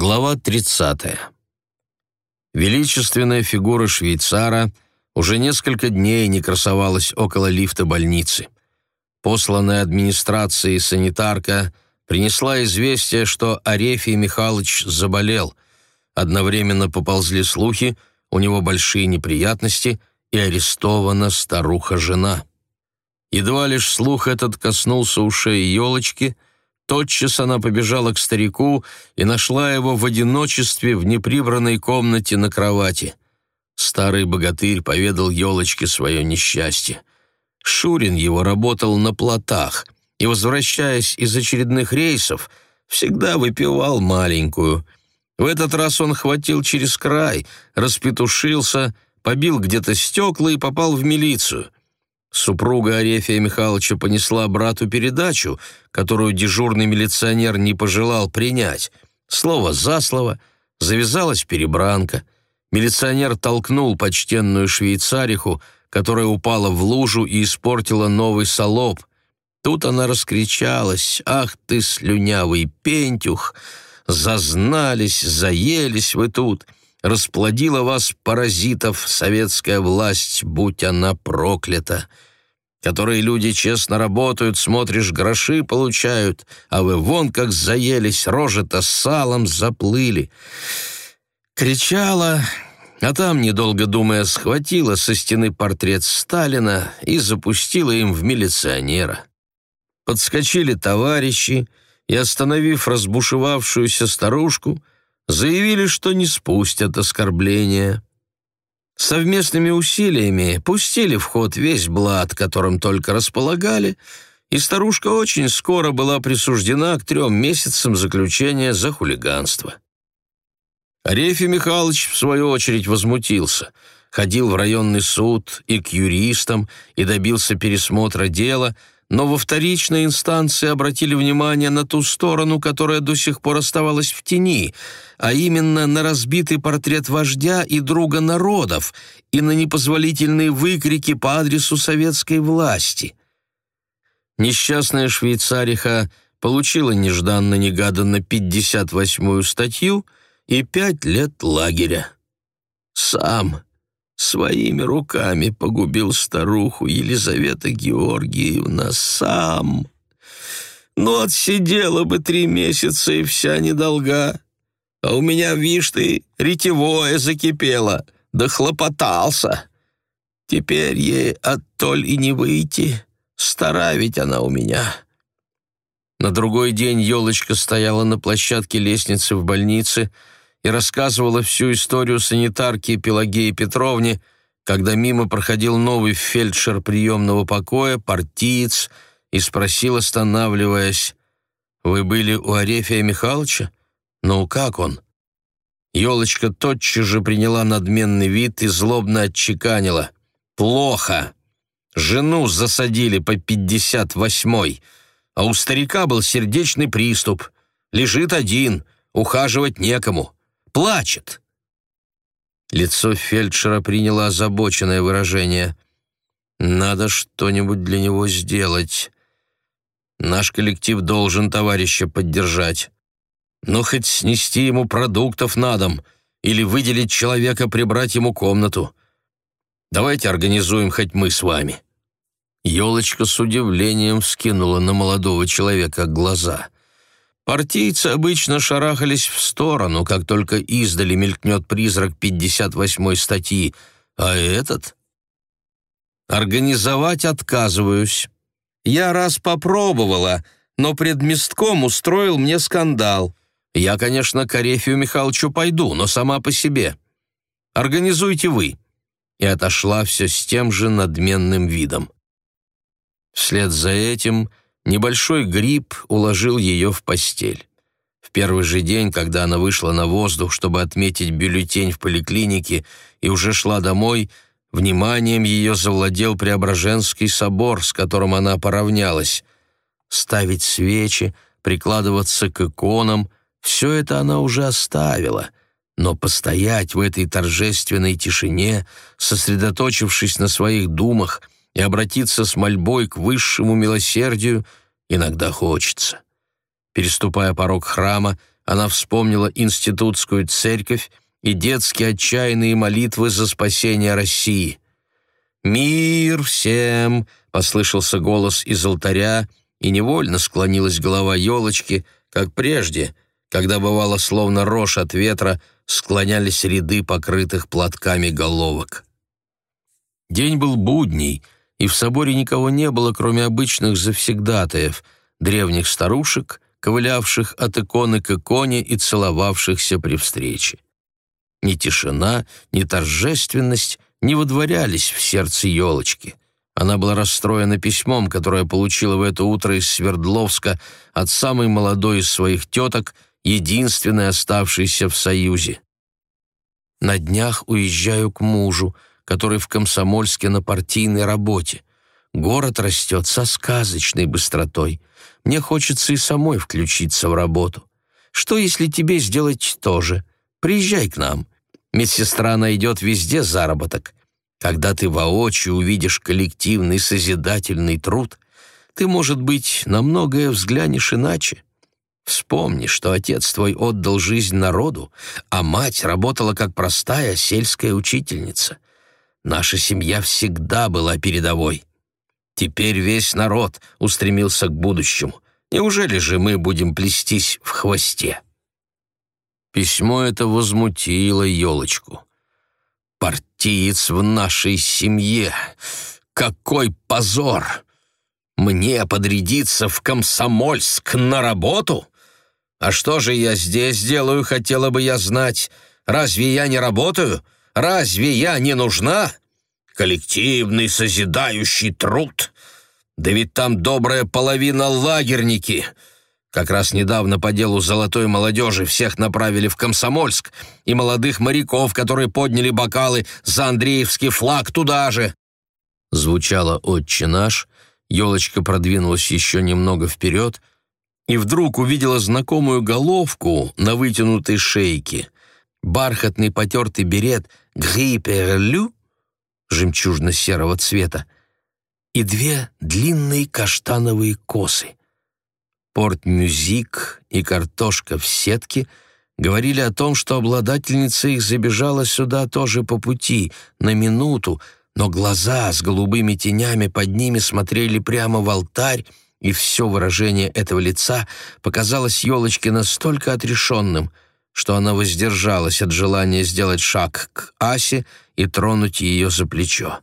Глава 30. Величественная фигура швейцара уже несколько дней не красовалась около лифта больницы. Посланная администрацией санитарка принесла известие, что Арефий Михайлович заболел. Одновременно поползли слухи, у него большие неприятности, и арестована старуха-жена. Едва лишь слух этот коснулся ушей елочки — Тотчас она побежала к старику и нашла его в одиночестве в неприбранной комнате на кровати. Старый богатырь поведал елочке свое несчастье. Шурин его работал на плотах и, возвращаясь из очередных рейсов, всегда выпивал маленькую. В этот раз он хватил через край, распетушился, побил где-то стекла и попал в милицию. Супруга Арефия Михайловича понесла брату передачу, которую дежурный милиционер не пожелал принять. Слово за слово, завязалась перебранка. Милиционер толкнул почтенную швейцариху, которая упала в лужу и испортила новый солоб. Тут она раскричалась «Ах ты, слюнявый пентюх! Зазнались, заелись вы тут!» расплодила вас, паразитов, советская власть, будь она проклята. Которые люди честно работают, смотришь, гроши получают, а вы вон как заелись, рожи-то салом заплыли. Кричала, а там, недолго думая, схватила со стены портрет Сталина и запустила им в милиционера. Подскочили товарищи и, остановив разбушевавшуюся старушку, заявили, что не спустят оскорбления. Совместными усилиями пустили в ход весь блат, которым только располагали, и старушка очень скоро была присуждена к трем месяцам заключения за хулиганство. Арефий Михайлович, в свою очередь, возмутился. Ходил в районный суд и к юристам, и добился пересмотра дела — но во вторичной инстанции обратили внимание на ту сторону, которая до сих пор оставалась в тени, а именно на разбитый портрет вождя и друга народов и на непозволительные выкрики по адресу советской власти. Несчастная швейцариха получила нежданно-негаданно 58-ю статью и пять лет лагеря. Сам своими руками погубил старуху Елизавета Георгиевна сам. Ну, отсидела бы три месяца и вся недолга. А у меня, вишь ты, ретевое закипело, да хлопотался. Теперь ей оттоль и не выйти, стара ведь она у меня». На другой день елочка стояла на площадке лестницы в больнице, и рассказывала всю историю санитарки Пелагеи Петровне, когда мимо проходил новый фельдшер приемного покоя, партиец, и спросил, останавливаясь, «Вы были у Арефия Михайловича? Ну, как он?» Елочка тотчас же приняла надменный вид и злобно отчеканила. «Плохо. Жену засадили по пятьдесят восьмой, а у старика был сердечный приступ. Лежит один, ухаживать некому плачет». Лицо фельдшера приняло озабоченное выражение. «Надо что-нибудь для него сделать. Наш коллектив должен товарища поддержать. Ну, хоть снести ему продуктов на дом или выделить человека прибрать ему комнату. Давайте организуем хоть мы с вами». Елочка с удивлением вскинула на молодого человека глаза — Партийцы обычно шарахались в сторону, как только издали мелькнет призрак 58-й статьи, а этот... Организовать отказываюсь. Я раз попробовала, но предместком устроил мне скандал. Я, конечно, к Арефию Михайловичу пойду, но сама по себе. Организуйте вы. И отошла все с тем же надменным видом. Вслед за этим Небольшой гриб уложил ее в постель. В первый же день, когда она вышла на воздух, чтобы отметить бюллетень в поликлинике и уже шла домой, вниманием ее завладел Преображенский собор, с которым она поравнялась. Ставить свечи, прикладываться к иконам — все это она уже оставила — но постоять в этой торжественной тишине, сосредоточившись на своих думах — и обратиться с мольбой к высшему милосердию иногда хочется. Переступая порог храма, она вспомнила институтскую церковь и детские отчаянные молитвы за спасение России. «Мир всем!» — послышался голос из алтаря, и невольно склонилась голова елочки, как прежде, когда бывало словно рожь от ветра, склонялись ряды покрытых платками головок. День был будний, и в соборе никого не было, кроме обычных завсегдатаев, древних старушек, ковылявших от иконы к иконе и целовавшихся при встрече. Ни тишина, ни торжественность не водворялись в сердце елочки. Она была расстроена письмом, которое получила в это утро из Свердловска от самой молодой из своих теток, единственной оставшейся в Союзе. «На днях уезжаю к мужу, который в Комсомольске на партийной работе. Город растет со сказочной быстротой. Мне хочется и самой включиться в работу. Что, если тебе сделать то же? Приезжай к нам. Медсестра найдет везде заработок. Когда ты воочию увидишь коллективный созидательный труд, ты, может быть, на многое взглянешь иначе. Вспомни, что отец твой отдал жизнь народу, а мать работала как простая сельская учительница. Наша семья всегда была передовой. Теперь весь народ устремился к будущему. Неужели же мы будем плестись в хвосте?» Письмо это возмутило елочку. «Партиец в нашей семье! Какой позор! Мне подрядиться в Комсомольск на работу? А что же я здесь делаю, хотела бы я знать? Разве я не работаю?» Разве я не нужна? Коллективный созидающий труд. Да ведь там добрая половина лагерники. Как раз недавно по делу золотой молодежи всех направили в Комсомольск, и молодых моряков, которые подняли бокалы за Андреевский флаг, туда же. Звучало «Отче наш», елочка продвинулась еще немного вперед и вдруг увидела знакомую головку на вытянутой шейке. Бархатный потертый берет — гриперлю жемчужно-серого цвета и две длинные каштановые косы. Порт-мюзик и картошка в сетке говорили о том, что обладательница их забежала сюда тоже по пути, на минуту, но глаза с голубыми тенями под ними смотрели прямо в алтарь, и все выражение этого лица показалось елочке настолько отрешенным — что она воздержалась от желания сделать шаг к Асе и тронуть ее за плечо.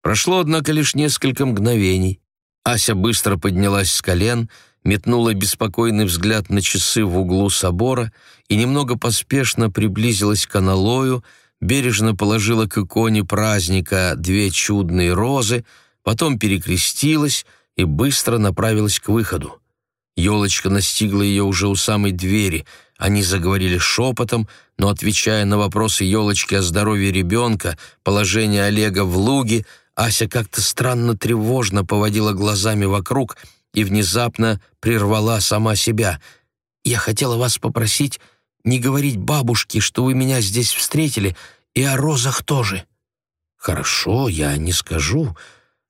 Прошло, однако, лишь несколько мгновений. Ася быстро поднялась с колен, метнула беспокойный взгляд на часы в углу собора и немного поспешно приблизилась к аналою, бережно положила к иконе праздника две чудные розы, потом перекрестилась и быстро направилась к выходу. Елочка настигла ее уже у самой двери — они заговорили шепотом, но, отвечая на вопросы елочки о здоровье ребенка, положении Олега в луге, Ася как-то странно тревожно поводила глазами вокруг и внезапно прервала сама себя. «Я хотела вас попросить не говорить бабушке, что вы меня здесь встретили, и о розах тоже». «Хорошо, я не скажу.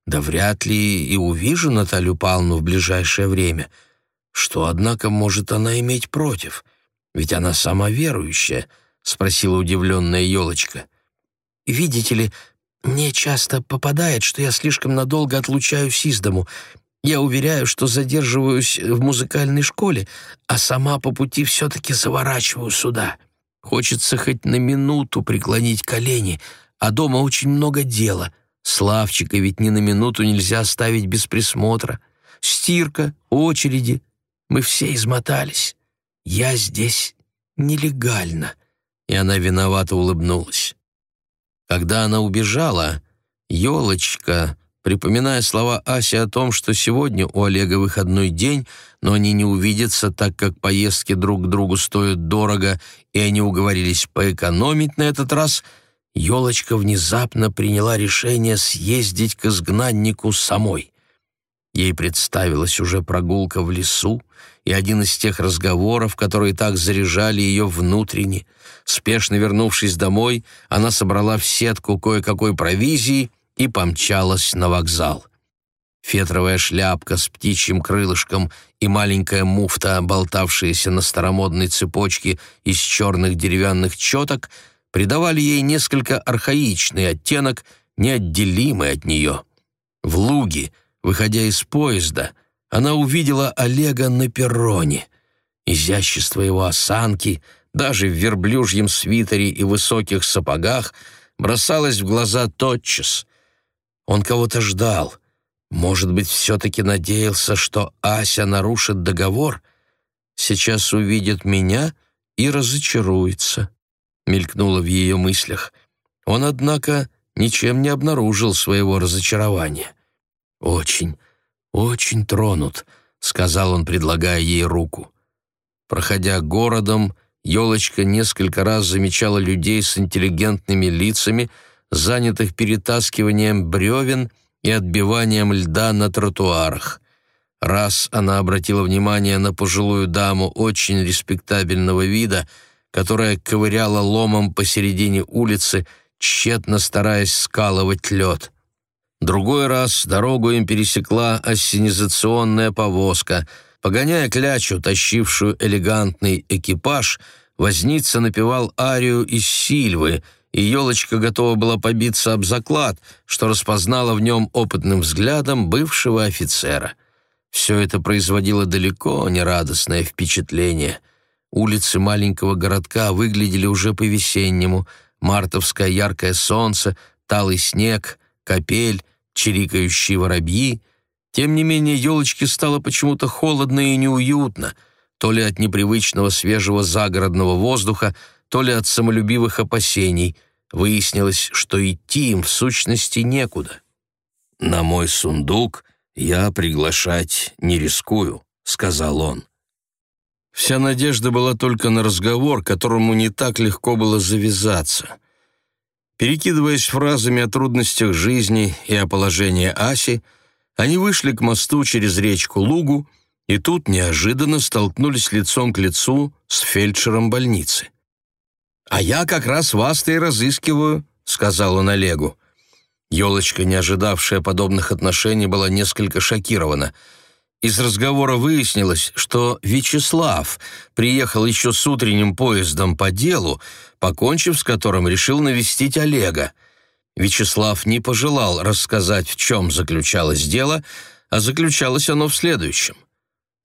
Да вряд ли и увижу Наталью Павловну в ближайшее время. Что, однако, может она иметь против?» Ведь она сама верующая, спросила удивленная елочка. «Видите ли, мне часто попадает, что я слишком надолго отлучаюсь из дому. Я уверяю, что задерживаюсь в музыкальной школе, а сама по пути все-таки заворачиваю сюда. Хочется хоть на минуту преклонить колени, а дома очень много дела. Славчика ведь ни на минуту нельзя оставить без присмотра. Стирка, очереди. Мы все измотались. «Я здесь нелегально», и она виновато улыбнулась. Когда она убежала, елочка, припоминая слова Аси о том, что сегодня у Олега выходной день, но они не увидятся, так как поездки друг к другу стоят дорого, и они уговорились поэкономить на этот раз, елочка внезапно приняла решение съездить к изгнаннику самой. Ей представилась уже прогулка в лесу, и один из тех разговоров, которые так заряжали ее внутренне. Спешно вернувшись домой, она собрала в сетку кое-какой провизии и помчалась на вокзал. Фетровая шляпка с птичьим крылышком и маленькая муфта, болтавшаяся на старомодной цепочке из черных деревянных четок, придавали ей несколько архаичный оттенок, неотделимый от нее. В луге, выходя из поезда, она увидела Олега на перроне. Изящество его осанки, даже в верблюжьем свитере и высоких сапогах, бросалось в глаза тотчас. Он кого-то ждал. Может быть, все-таки надеялся, что Ася нарушит договор? Сейчас увидит меня и разочаруется, мелькнуло в ее мыслях. Он, однако, ничем не обнаружил своего разочарования. «Очень, очень тронут», — сказал он, предлагая ей руку. Проходя городом, елочка несколько раз замечала людей с интеллигентными лицами, занятых перетаскиванием бревен и отбиванием льда на тротуарах. Раз она обратила внимание на пожилую даму очень респектабельного вида, которая ковыряла ломом посередине улицы, тщетно стараясь скалывать лед. Другой раз дорогу им пересекла ассенизационная повозка. Погоняя клячу, тащившую элегантный экипаж, возница напевал арию из Сильвы, и елочка готова была побиться об заклад, что распознала в нем опытным взглядом бывшего офицера. Все это производило далеко нерадостное впечатление. Улицы маленького городка выглядели уже по-весеннему. Мартовское яркое солнце, талый снег — капель, чирикающие воробьи. Тем не менее, елочке стало почему-то холодно и неуютно, то ли от непривычного свежего загородного воздуха, то ли от самолюбивых опасений. Выяснилось, что идти им в сущности некуда. «На мой сундук я приглашать не рискую», — сказал он. Вся надежда была только на разговор, которому не так легко было завязаться — Перекидываясь фразами о трудностях жизни и о положении Аси, они вышли к мосту через речку Лугу и тут неожиданно столкнулись лицом к лицу с фельдшером больницы. «А я как раз вас-то и разыскиваю», — сказал он Олегу. Елочка, не ожидавшая подобных отношений, была несколько шокирована — из разговора выяснилось, что Вячеслав приехал еще с утренним поездом по делу, покончив с которым решил навестить Олега. Вячеслав не пожелал рассказать, в чем заключалось дело, а заключалось оно в следующем.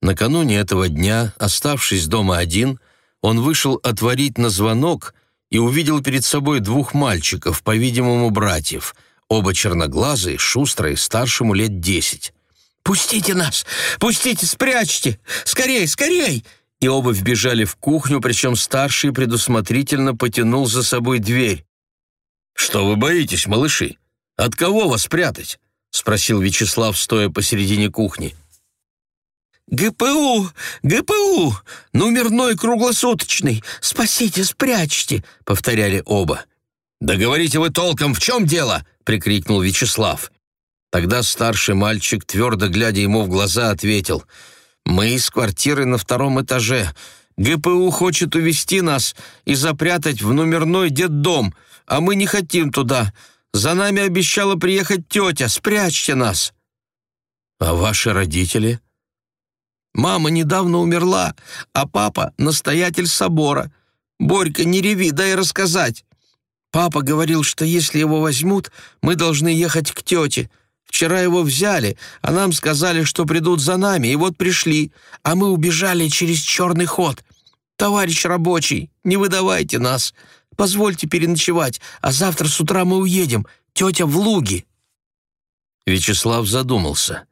Накануне этого дня, оставшись дома один, он вышел отворить на звонок и увидел перед собой двух мальчиков, по-видимому, братьев, оба черноглазые, шустрые, старшему лет десять. «Пустите нас! Пустите! Спрячьте! Скорей, скорей!» И оба вбежали в кухню, причем старший предусмотрительно потянул за собой дверь. «Что вы боитесь, малыши? От кого вас прятать?» — спросил Вячеслав, стоя посередине кухни. «ГПУ! ГПУ! Номерной круглосуточный! Спасите, спрячьте!» — повторяли оба. «Да говорите вы толком, в чем дело?» — прикрикнул Вячеслав. Тогда старший мальчик, твердо глядя ему в глаза, ответил, «Мы из квартиры на втором этаже. ГПУ хочет увести нас и запрятать в номерной детдом, а мы не хотим туда. За нами обещала приехать тетя. Спрячьте нас». «А ваши родители?» «Мама недавно умерла, а папа — настоятель собора. Борька, не реви, дай рассказать. Папа говорил, что если его возьмут, мы должны ехать к тете». Вчера его взяли, а нам сказали, что придут за нами, и вот пришли, а мы убежали через черный ход. Товарищ рабочий, не выдавайте нас. Позвольте переночевать, а завтра с утра мы уедем. Тетя в луге». Вячеслав задумался.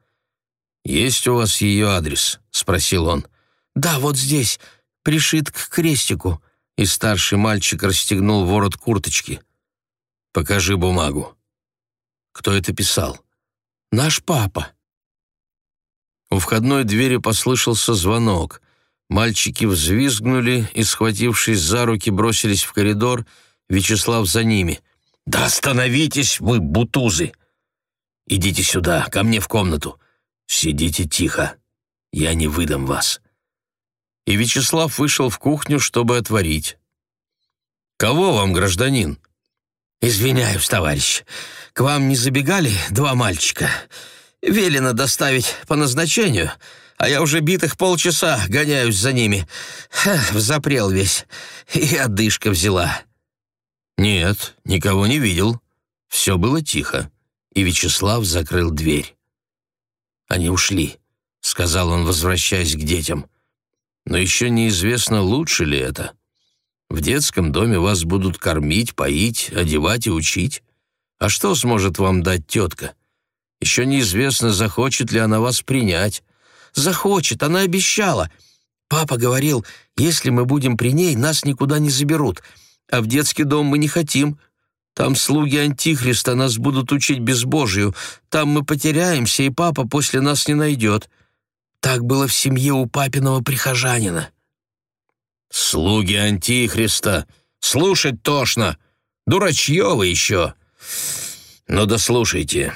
«Есть у вас ее адрес?» — спросил он. «Да, вот здесь, пришит к крестику». И старший мальчик расстегнул ворот курточки. «Покажи бумагу». «Кто это писал?» Наш папа». У входной двери послышался звонок. Мальчики взвизгнули и, схватившись за руки, бросились в коридор, Вячеслав за ними. «Да остановитесь вы, бутузы! Идите сюда, ко мне в комнату. Сидите тихо, я не выдам вас». И Вячеслав вышел в кухню, чтобы отворить. «Кого вам, гражданин?» «Извиняюсь, товарищ, к вам не забегали два мальчика? велено доставить по назначению, а я уже битых полчаса гоняюсь за ними. Ха, взапрел весь, и одышка взяла». «Нет, никого не видел. Все было тихо, и Вячеслав закрыл дверь. Они ушли», — сказал он, возвращаясь к детям. «Но еще неизвестно, лучше ли это. В детском доме вас будут кормить, поить, одевать и учить. А что сможет вам дать тетка? Еще неизвестно, захочет ли она вас принять. Захочет, она обещала. Папа говорил, если мы будем при ней, нас никуда не заберут. А в детский дом мы не хотим. Там слуги Антихриста нас будут учить безбожию. Там мы потеряемся, и папа после нас не найдет. Так было в семье у папиного прихожанина». «Слуги Антихриста! Слушать тошно! Дурачье вы еще!» «Ну да слушайте,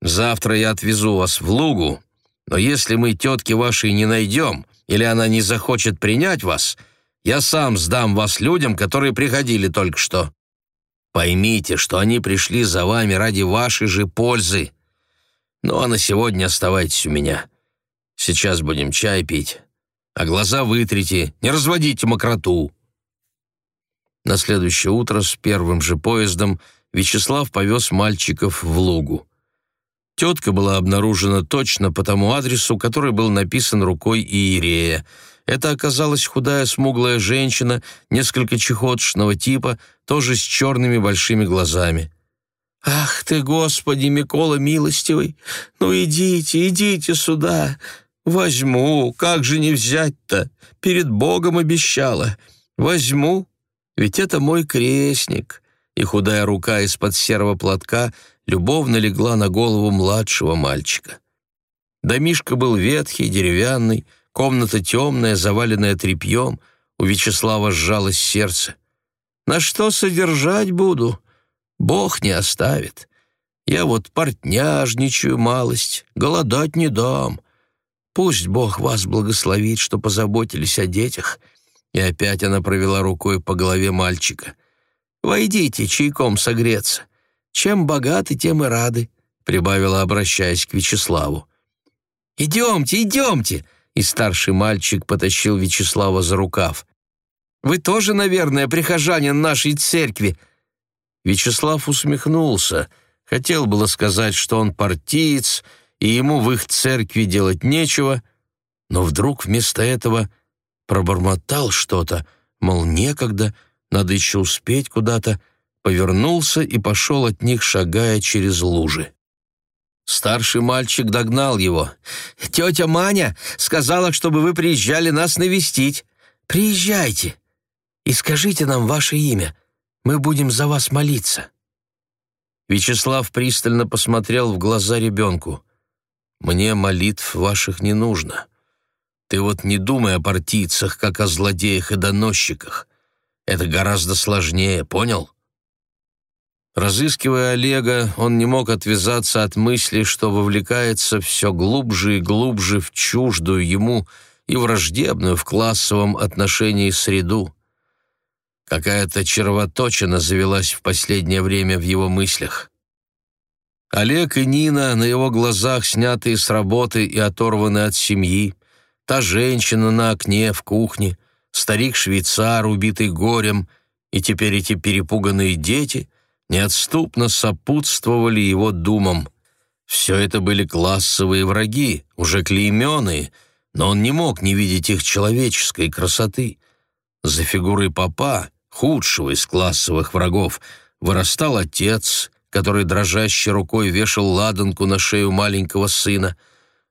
завтра я отвезу вас в Лугу, но если мы тетки вашей не найдем, или она не захочет принять вас, я сам сдам вас людям, которые приходили только что. Поймите, что они пришли за вами ради вашей же пользы. Ну а на сегодня оставайтесь у меня. Сейчас будем чай пить, а глаза вытрите, не разводите мокроту». На следующее утро с первым же поездом Вячеслав повез мальчиков в Лугу. Тетка была обнаружена точно по тому адресу, который был написан рукой Иерея. Это оказалась худая смуглая женщина, несколько чехотшного типа, тоже с черными большими глазами. «Ах ты, Господи, Микола милостивый! Ну идите, идите сюда! Возьму, как же не взять-то? Перед Богом обещала. Возьму, ведь это мой крестник». И худая рука из-под серого платка любовно легла на голову младшего мальчика. Домишка был ветхий, деревянный, комната темная, заваленная тряпьем, у Вячеслава сжалось сердце. «На что содержать буду? Бог не оставит. Я вот портняжничаю малость, голодать не дам. Пусть Бог вас благословит, что позаботились о детях». И опять она провела рукой по голове мальчика. «Войдите чайком согреться. Чем богаты, тем и рады», — прибавила, обращаясь к Вячеславу. «Идемте, идемте!» И старший мальчик потащил Вячеслава за рукав. «Вы тоже, наверное, прихожанин нашей церкви?» Вячеслав усмехнулся. Хотел было сказать, что он партиец, и ему в их церкви делать нечего, но вдруг вместо этого пробормотал что-то, мол, некогда, надо еще успеть куда-то, повернулся и пошел от них, шагая через лужи. Старший мальчик догнал его. «Тетя Маня сказала, чтобы вы приезжали нас навестить. Приезжайте и скажите нам ваше имя. Мы будем за вас молиться». Вячеслав пристально посмотрел в глаза ребенку. «Мне молитв ваших не нужно. Ты вот не думай о партийцах, как о злодеях и доносчиках. Это гораздо сложнее, понял?» Разыскивая Олега, он не мог отвязаться от мысли, что вовлекается все глубже и глубже в чуждую ему и враждебную в классовом отношении среду. Какая-то червоточина завелась в последнее время в его мыслях. Олег и Нина на его глазах снятые с работы и оторваны от семьи, та женщина на окне в кухне, старик-швейцар, убитый горем, и теперь эти перепуганные дети — неотступно сопутствовали его думам. Все это были классовые враги, уже клейменные, но он не мог не видеть их человеческой красоты. За фигурой папа, худшего из классовых врагов, вырастал отец, который дрожащей рукой вешал ладанку на шею маленького сына.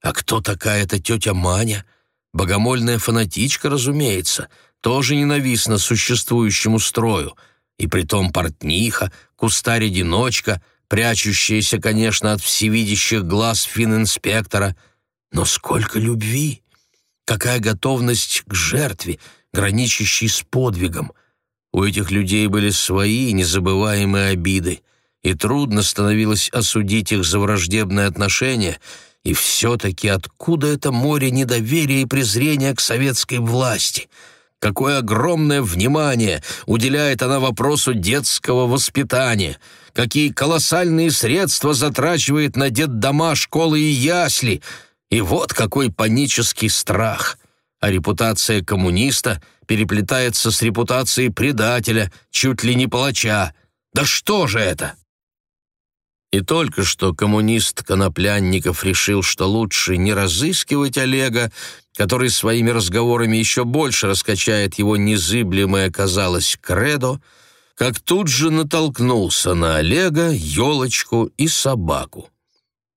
А кто такая эта тетя Маня? Богомольная фанатичка, разумеется, тоже ненавистна существующему строю — и притом портниха, кустарь-одиночка, прячущаяся, конечно, от всевидящих глаз фининспектора. Но сколько любви! Какая готовность к жертве, граничащей с подвигом! У этих людей были свои незабываемые обиды, и трудно становилось осудить их за враждебное отношение, и все-таки откуда это море недоверия и презрения к советской власти — Какое огромное внимание уделяет она вопросу детского воспитания, какие колоссальные средства затрачивает на детдома, школы и ясли. И вот какой панический страх. А репутация коммуниста переплетается с репутацией предателя, чуть ли не палача. Да что же это? И только что коммунист Коноплянников решил, что лучше не разыскивать Олега, который своими разговорами еще больше раскачает его незыблемое, казалось, кредо, как тут же натолкнулся на Олега, елочку и собаку.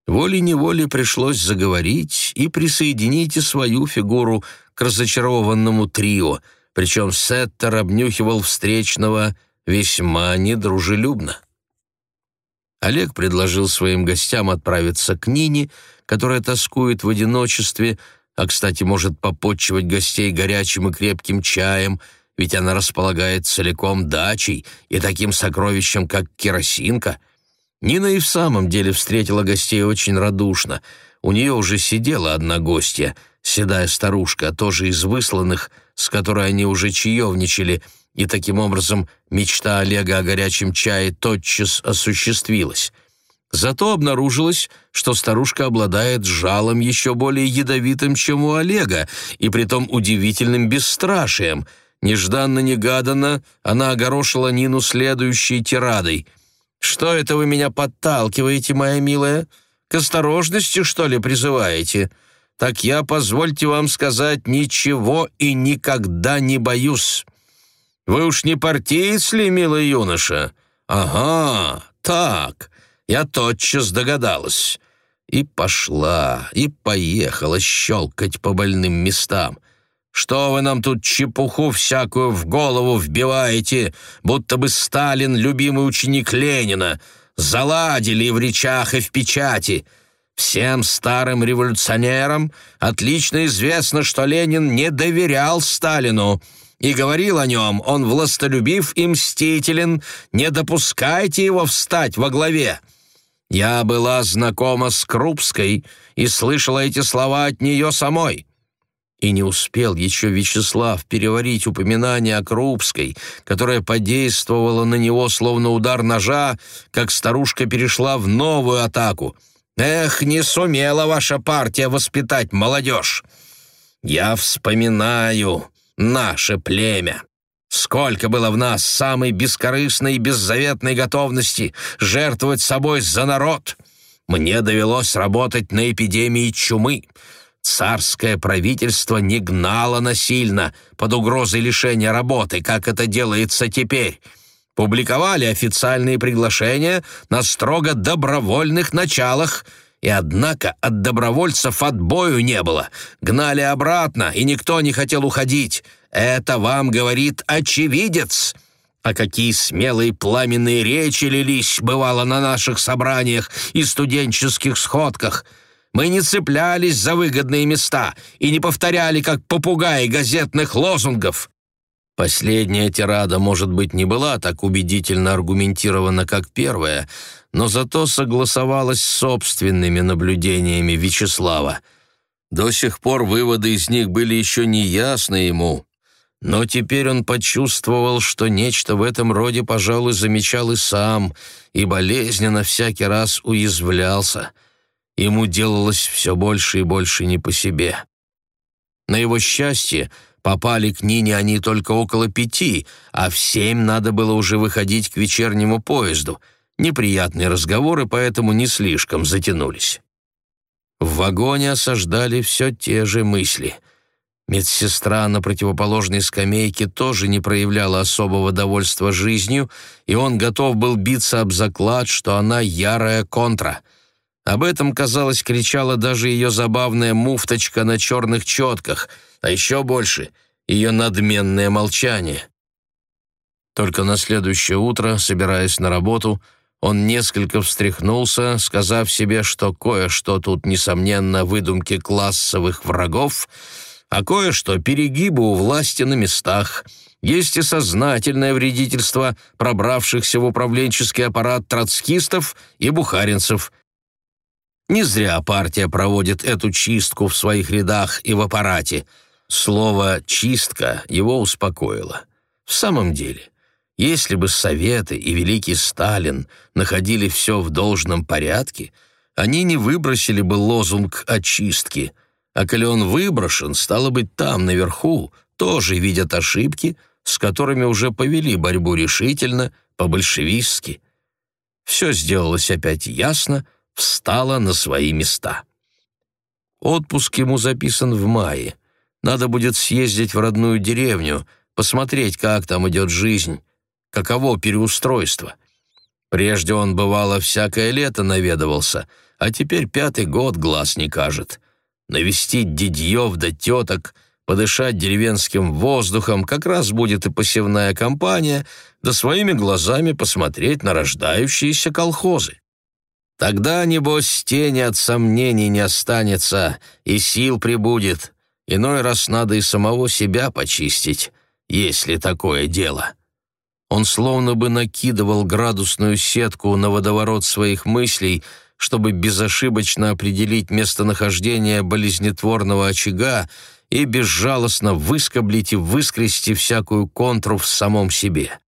Волей-неволей пришлось заговорить и присоединить свою фигуру к разочарованному трио, причем Сеттер обнюхивал встречного весьма недружелюбно. Олег предложил своим гостям отправиться к Нине, которая тоскует в одиночестве, а, кстати, может попотчевать гостей горячим и крепким чаем, ведь она располагает целиком дачей и таким сокровищем, как керосинка. Нина и в самом деле встретила гостей очень радушно. У нее уже сидела одна гостья, седая старушка, тоже из высланных, с которой они уже чаевничали — и таким образом мечта Олега о горячем чае тотчас осуществилась. Зато обнаружилось, что старушка обладает жалом еще более ядовитым, чем у Олега, и притом удивительным бесстрашием. Нежданно-негаданно она огорошила Нину следующей тирадой. «Что это вы меня подталкиваете, моя милая? К осторожности, что ли, призываете? Так я, позвольте вам сказать, ничего и никогда не боюсь». Вы уж не партиец ли, милый юноша? Ага, так, я тотчас догадалась. И пошла, и поехала щелкать по больным местам. Что вы нам тут чепуху всякую в голову вбиваете, будто бы Сталин — любимый ученик Ленина? Заладили и в речах, и в печати. Всем старым революционерам отлично известно, что Ленин не доверял Сталину — и говорил о нем, он властолюбив и мстителен, не допускайте его встать во главе. Я была знакома с Крупской и слышала эти слова от нее самой. И не успел еще Вячеслав переварить упоминание о Крупской, которая подействовала на него словно удар ножа, как старушка перешла в новую атаку. «Эх, не сумела ваша партия воспитать молодежь!» «Я вспоминаю, наше племя. Сколько было в нас самой бескорыстной и беззаветной готовности жертвовать собой за народ. Мне довелось работать на эпидемии чумы. Царское правительство не гнало насильно под угрозой лишения работы, как это делается теперь. Публиковали официальные приглашения на строго добровольных началах – и однако от добровольцев отбою не было. Гнали обратно, и никто не хотел уходить. Это вам говорит очевидец. А какие смелые пламенные речи лились, бывало, на наших собраниях и студенческих сходках. Мы не цеплялись за выгодные места и не повторяли, как попугаи, газетных лозунгов. Последняя тирада, может быть, не была так убедительно аргументирована, как первая, но зато согласовалась с собственными наблюдениями Вячеслава. До сих пор выводы из них были еще не ясны ему, но теперь он почувствовал, что нечто в этом роде, пожалуй, замечал и сам, и болезненно всякий раз уязвлялся. Ему делалось все больше и больше не по себе. На его счастье, Попали к Нине они только около пяти, а в семь надо было уже выходить к вечернему поезду. Неприятные разговоры поэтому не слишком затянулись. В вагоне осаждали все те же мысли. Медсестра на противоположной скамейке тоже не проявляла особого довольства жизнью, и он готов был биться об заклад, что она ярая контра. Об этом, казалось, кричала даже ее забавная муфточка на черных четках — а еще больше — ее надменное молчание. Только на следующее утро, собираясь на работу, он несколько встряхнулся, сказав себе, что кое-что тут, несомненно, выдумки классовых врагов, а кое-что перегибы у власти на местах. Есть и сознательное вредительство пробравшихся в управленческий аппарат троцкистов и бухаринцев. Не зря партия проводит эту чистку в своих рядах и в аппарате — Слово «чистка» его успокоило. В самом деле, если бы Советы и великий Сталин находили все в должном порядке, они не выбросили бы лозунг очистки, а коли он выброшен, стало быть, там, наверху, тоже видят ошибки, с которыми уже повели борьбу решительно, по-большевистски. Все сделалось опять ясно, встало на свои места. Отпуск ему записан в мае. Надо будет съездить в родную деревню, посмотреть, как там идет жизнь, каково переустройство. Прежде он, бывало, всякое лето наведывался, а теперь пятый год глаз не кажет. Навестить дедьев да теток, подышать деревенским воздухом, как раз будет и посевная кампания, да своими глазами посмотреть на рождающиеся колхозы. Тогда, небось, тени от сомнений не останется, и сил прибудет. Иной раз надо и самого себя почистить, если такое дело. Он словно бы накидывал градусную сетку на водоворот своих мыслей, чтобы безошибочно определить местонахождение болезнетворного очага и безжалостно выскоблить и выскрести всякую контру в самом себе.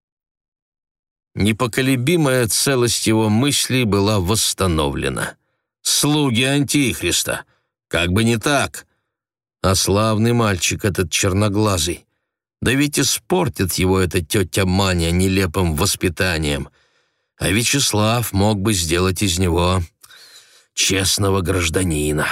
Непоколебимая целость его мыслей была восстановлена. «Слуги Антихриста! Как бы не так!» А славный мальчик этот черноглазый. Да ведь испортит его эта тетя Маня нелепым воспитанием. А Вячеслав мог бы сделать из него честного гражданина.